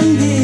to me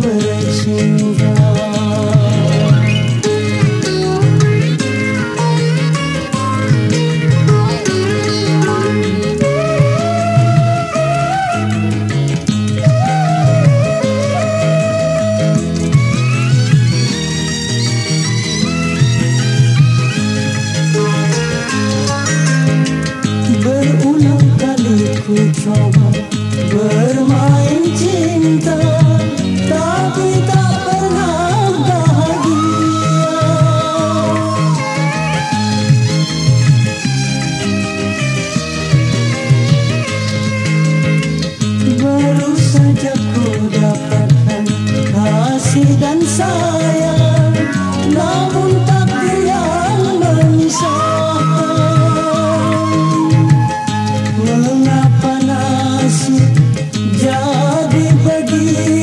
direção vai. sejak ku dapatkan kasih dan sayang Namun takdir yang memisahkan Mengapa nasib jadi begini